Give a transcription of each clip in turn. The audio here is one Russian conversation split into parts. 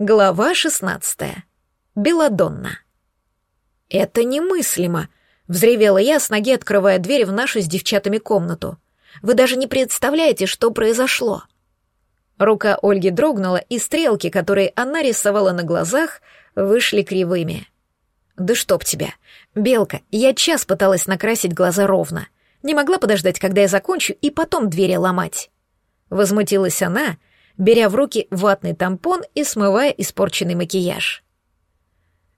Глава 16. Беладонна. «Это немыслимо!» — взревела я с ноги, открывая дверь в нашу с девчатами комнату. «Вы даже не представляете, что произошло!» Рука Ольги дрогнула, и стрелки, которые она рисовала на глазах, вышли кривыми. «Да чтоб тебя! Белка, я час пыталась накрасить глаза ровно. Не могла подождать, когда я закончу, и потом двери ломать». Возмутилась она — беря в руки ватный тампон и смывая испорченный макияж.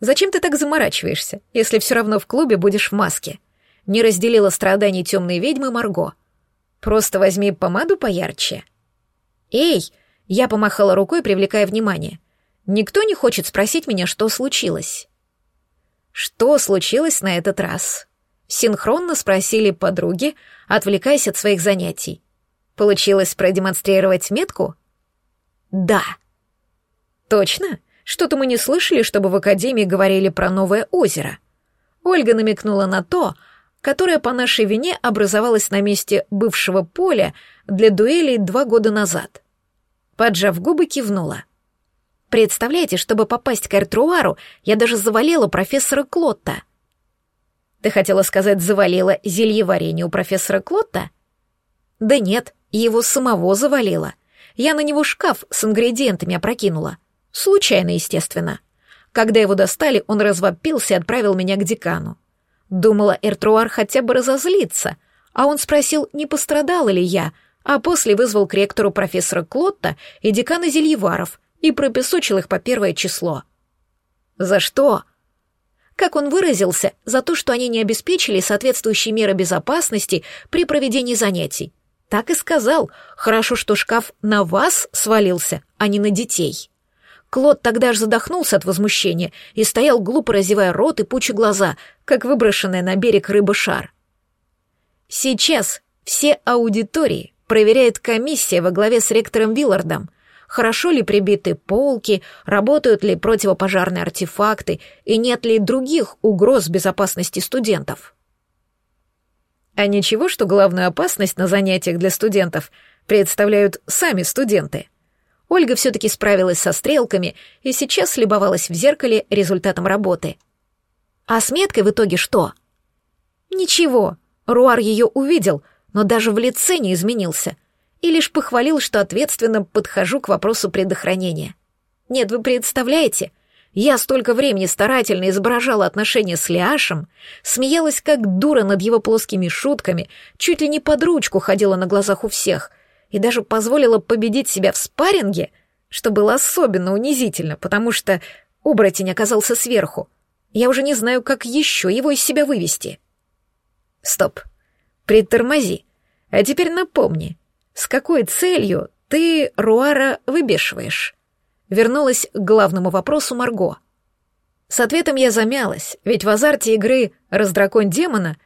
«Зачем ты так заморачиваешься, если все равно в клубе будешь в маске?» Не разделила страданий темной ведьмы Марго. «Просто возьми помаду поярче». «Эй!» — я помахала рукой, привлекая внимание. «Никто не хочет спросить меня, что случилось?» «Что случилось на этот раз?» Синхронно спросили подруги, отвлекаясь от своих занятий. «Получилось продемонстрировать метку?» «Да». «Точно? Что-то мы не слышали, чтобы в Академии говорили про новое озеро». Ольга намекнула на то, которое по нашей вине образовалось на месте бывшего поля для дуэлей два года назад. Поджав губы, кивнула. «Представляете, чтобы попасть к Эртруару, я даже завалила профессора Клотта». «Ты хотела сказать, завалила зелье варенье у профессора Клотта?» «Да нет, его самого завалила. Я на него шкаф с ингредиентами опрокинула. Случайно, естественно. Когда его достали, он развопился и отправил меня к декану. Думала, Эртруар хотя бы разозлится, а он спросил, не пострадала ли я, а после вызвал к ректору профессора Клотта и декана Зельеваров и пропесочил их по первое число. За что? Как он выразился, за то, что они не обеспечили соответствующие меры безопасности при проведении занятий. Так и сказал. Хорошо, что шкаф на вас свалился, а не на детей. Клод тогда аж задохнулся от возмущения и стоял глупо разевая рот и пуча глаза, как выброшенная на берег рыба-шар. Сейчас все аудитории проверяет комиссия во главе с ректором Виллардом, хорошо ли прибиты полки, работают ли противопожарные артефакты и нет ли других угроз безопасности студентов. А ничего, что главную опасность на занятиях для студентов представляют сами студенты. Ольга все-таки справилась со стрелками и сейчас любовалась в зеркале результатом работы. А с меткой в итоге что? Ничего, Руар ее увидел, но даже в лице не изменился и лишь похвалил, что ответственно подхожу к вопросу предохранения. Нет, вы представляете, я столько времени старательно изображала отношения с Лиашем, смеялась как дура над его плоскими шутками, чуть ли не под ручку ходила на глазах у всех и даже позволила победить себя в спарринге, что было особенно унизительно, потому что оборотень оказался сверху. Я уже не знаю, как еще его из себя вывести. Стоп. Притормози. А теперь напомни, с какой целью ты Руара выбешиваешь? Вернулась к главному вопросу Марго. С ответом я замялась, ведь в азарте игры «Раздраконь демона»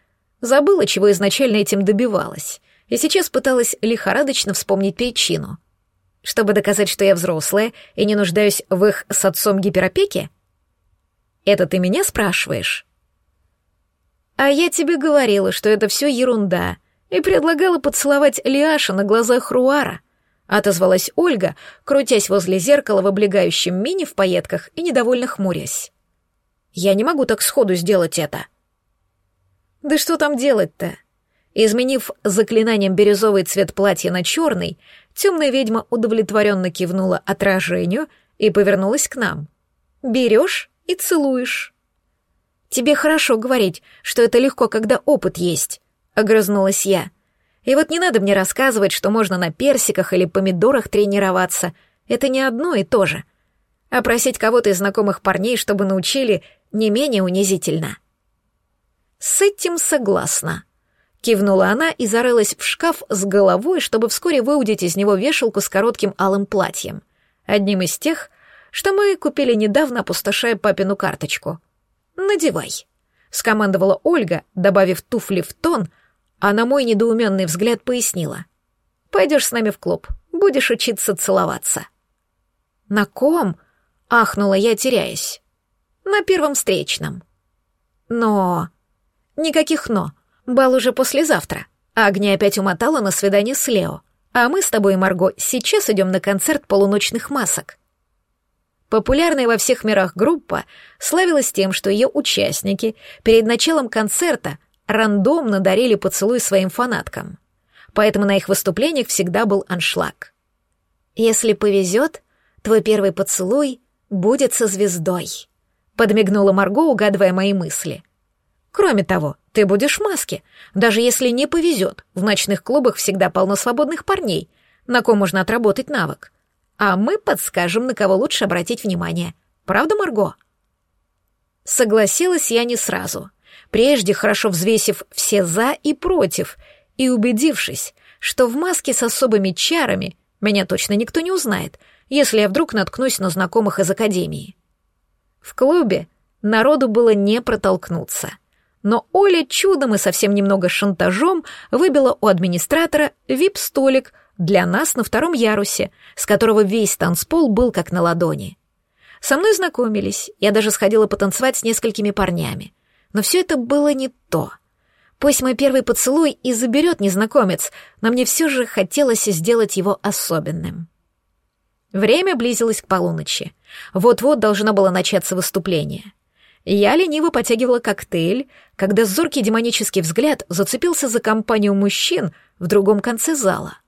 забыла, чего изначально этим добивалась, и сейчас пыталась лихорадочно вспомнить причину. Чтобы доказать, что я взрослая и не нуждаюсь в их с отцом гиперопеке? Это ты меня спрашиваешь? А я тебе говорила, что это все ерунда, и предлагала поцеловать Лиаша на глазах Руара. — отозвалась Ольга, крутясь возле зеркала в облегающем мини в пайетках и недовольно хмурясь. «Я не могу так сходу сделать это». «Да что там делать-то?» Изменив заклинанием бирюзовый цвет платья на черный, темная ведьма удовлетворенно кивнула отражению и повернулась к нам. «Берешь и целуешь». «Тебе хорошо говорить, что это легко, когда опыт есть», — огрызнулась я. И вот не надо мне рассказывать, что можно на персиках или помидорах тренироваться. Это не одно и то же. А просить кого-то из знакомых парней, чтобы научили, не менее унизительно. С этим согласна. Кивнула она и зарылась в шкаф с головой, чтобы вскоре выудить из него вешалку с коротким алым платьем. Одним из тех, что мы купили недавно, опустошая папину карточку. «Надевай», — скомандовала Ольга, добавив туфли в тон — а на мой недоуменный взгляд пояснила. «Пойдешь с нами в клуб, будешь учиться целоваться». «На ком?» — ахнула я, теряясь. «На первом встречном». «Но...» «Никаких «но». Бал уже послезавтра. Агния опять умотала на свидание с Лео. А мы с тобой, Марго, сейчас идем на концерт полуночных масок». Популярная во всех мирах группа славилась тем, что ее участники перед началом концерта рандомно дарили поцелуй своим фанаткам. Поэтому на их выступлениях всегда был аншлаг. «Если повезет, твой первый поцелуй будет со звездой», — подмигнула Марго, угадывая мои мысли. «Кроме того, ты будешь в маске. Даже если не повезет, в ночных клубах всегда полно свободных парней, на ком можно отработать навык а мы подскажем, на кого лучше обратить внимание. Правда, Марго? Согласилась я не сразу, прежде хорошо взвесив все «за» и «против» и убедившись, что в маске с особыми чарами меня точно никто не узнает, если я вдруг наткнусь на знакомых из академии. В клубе народу было не протолкнуться, но Оля чудом и совсем немного шантажом выбила у администратора вип-столик — для нас на втором ярусе, с которого весь танцпол был как на ладони. Со мной знакомились, я даже сходила потанцевать с несколькими парнями. Но все это было не то. Пусть мой первый поцелуй и заберет незнакомец, но мне все же хотелось сделать его особенным. Время близилось к полуночи. Вот-вот должно было начаться выступление. Я лениво потягивала коктейль, когда зоркий демонический взгляд зацепился за компанию мужчин в другом конце зала —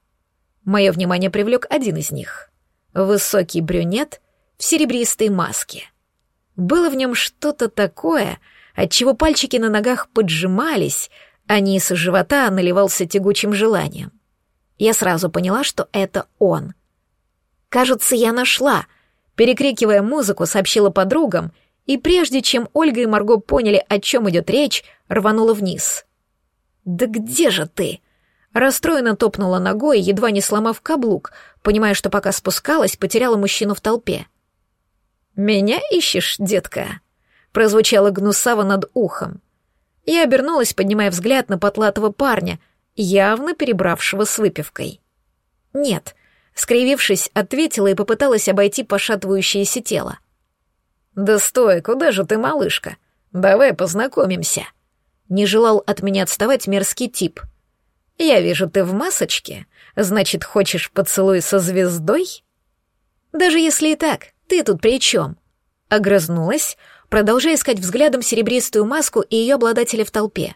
Мое внимание привлек один из них. Высокий брюнет в серебристой маске. Было в нем что-то такое, от чего пальчики на ногах поджимались, а низ живота наливался тягучим желанием. Я сразу поняла, что это он. «Кажется, я нашла», — перекрикивая музыку, сообщила подругам, и прежде чем Ольга и Марго поняли, о чем идет речь, рванула вниз. «Да где же ты?» Расстроенно топнула ногой, едва не сломав каблук, понимая, что пока спускалась, потеряла мужчину в толпе. «Меня ищешь, детка?» — прозвучало гнусаво над ухом. Я обернулась, поднимая взгляд на потлатого парня, явно перебравшего с выпивкой. «Нет», — скривившись, ответила и попыталась обойти пошатывающееся тело. «Да стой, куда же ты, малышка? Давай познакомимся». Не желал от меня отставать мерзкий тип — «Я вижу, ты в масочке. Значит, хочешь поцелуй со звездой?» «Даже если и так, ты тут при чем?» Огрызнулась, продолжая искать взглядом серебристую маску и ее обладателя в толпе.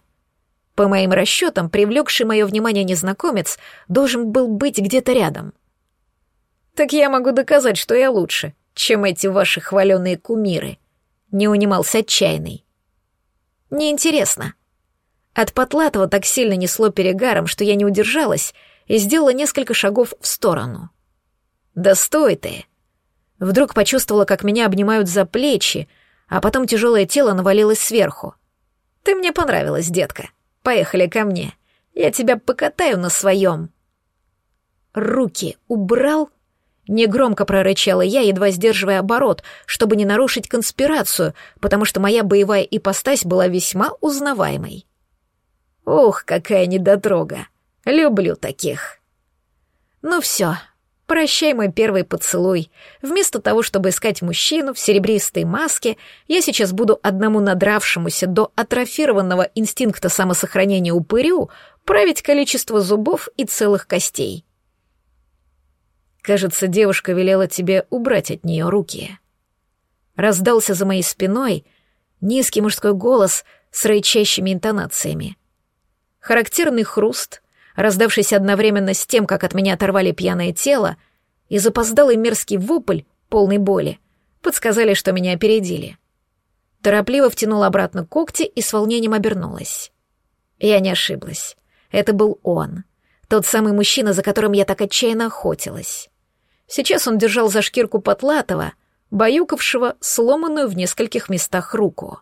По моим расчетам, привлекший мое внимание незнакомец должен был быть где-то рядом. «Так я могу доказать, что я лучше, чем эти ваши хваленые кумиры», — не унимался отчаянный. «Неинтересно», от Потлатова так сильно несло перегаром, что я не удержалась и сделала несколько шагов в сторону. «Да стой ты!» Вдруг почувствовала, как меня обнимают за плечи, а потом тяжелое тело навалилось сверху. «Ты мне понравилась, детка. Поехали ко мне. Я тебя покатаю на своем». «Руки убрал?» Негромко прорычала я, едва сдерживая оборот, чтобы не нарушить конспирацию, потому что моя боевая ипостась была весьма узнаваемой. Ух, какая недотрога. Люблю таких. Ну все, прощай мой первый поцелуй. Вместо того, чтобы искать мужчину в серебристой маске, я сейчас буду одному надравшемуся до атрофированного инстинкта самосохранения упырю править количество зубов и целых костей. Кажется, девушка велела тебе убрать от нее руки. Раздался за моей спиной низкий мужской голос с рычащими интонациями — характерный хруст, раздавшийся одновременно с тем, как от меня оторвали пьяное тело, и запоздалый мерзкий вопль, полный боли, подсказали, что меня опередили. Торопливо втянула обратно когти и с волнением обернулась. Я не ошиблась. Это был он. Тот самый мужчина, за которым я так отчаянно охотилась. Сейчас он держал за шкирку Потлатова, баюкавшего сломанную в нескольких местах руку.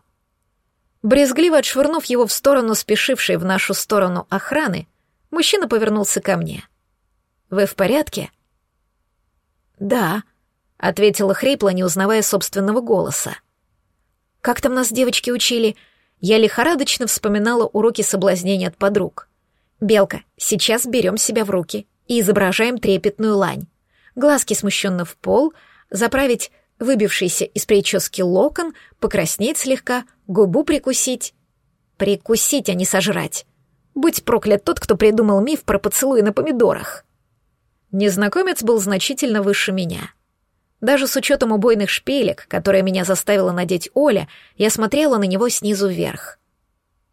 Брезгливо отшвырнув его в сторону спешившей в нашу сторону охраны, мужчина повернулся ко мне. «Вы в порядке?» «Да», — ответила хрипло, не узнавая собственного голоса. «Как там нас девочки учили?» Я лихорадочно вспоминала уроки соблазнения от подруг. «Белка, сейчас берем себя в руки и изображаем трепетную лань. Глазки смущенно в пол, заправить выбившийся из прически локон, покраснеть слегка, губу прикусить. Прикусить, а не сожрать. Будь проклят тот, кто придумал миф про поцелуи на помидорах. Незнакомец был значительно выше меня. Даже с учетом убойных шпилек, которые меня заставила надеть Оля, я смотрела на него снизу вверх.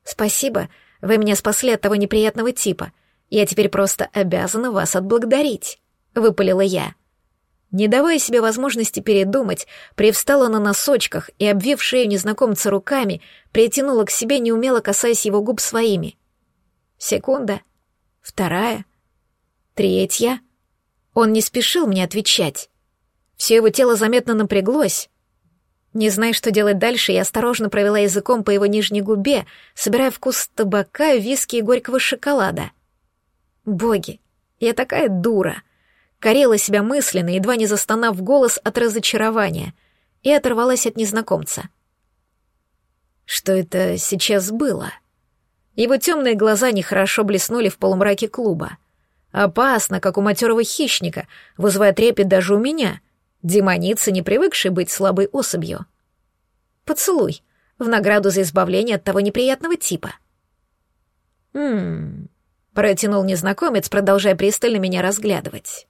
«Спасибо, вы меня спасли от того неприятного типа. Я теперь просто обязана вас отблагодарить», — выпалила я. Не давая себе возможности передумать, привстала на носочках и, обвив шею незнакомца руками, притянула к себе, неумело касаясь его губ своими. Секунда. Вторая. Третья. Он не спешил мне отвечать. Все его тело заметно напряглось. Не зная, что делать дальше, я осторожно провела языком по его нижней губе, собирая вкус табака, виски и горького шоколада. Боги, я такая дура. Корела себя мысленно, едва не застонав в голос от разочарования, и оторвалась от незнакомца. Что это сейчас было? Его темные глаза нехорошо блеснули в полумраке клуба. Опасно, как у матерого хищника, вызывая трепет даже у меня — демоница, не привыкшей быть слабой особью. Поцелуй, в награду за избавление от того неприятного типа. «Ммм...» — протянул незнакомец, продолжая пристально меня разглядывать.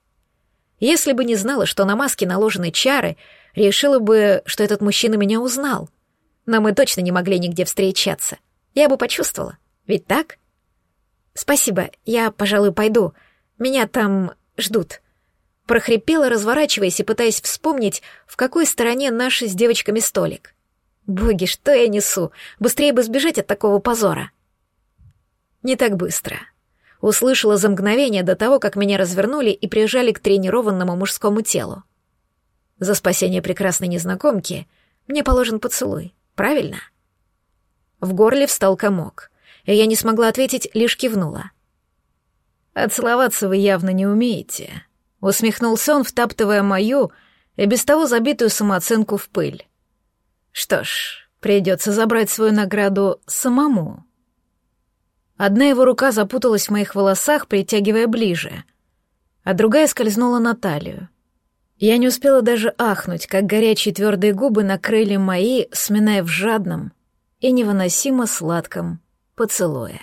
Если бы не знала, что на маске наложены чары, решила бы, что этот мужчина меня узнал. Но мы точно не могли нигде встречаться. Я бы почувствовала. Ведь так? Спасибо, я, пожалуй, пойду. Меня там ждут прохрипела, разворачиваясь и пытаясь вспомнить, в какой стороне наш с девочками столик. Боги, что я несу? Быстрее бы сбежать от такого позора. Не так быстро. Услышала за мгновение до того, как меня развернули и прижали к тренированному мужскому телу. За спасение прекрасной незнакомки мне положен поцелуй, правильно? В горле встал комок, я не смогла ответить, лишь кивнула. «А вы явно не умеете», Усмехнулся он, втаптывая мою и без того забитую самооценку в пыль. Что ж, придется забрать свою награду самому. Одна его рука запуталась в моих волосах, притягивая ближе, а другая скользнула на талию. Я не успела даже ахнуть, как горячие твердые губы накрыли мои, сминая в жадном и невыносимо сладком поцелуе.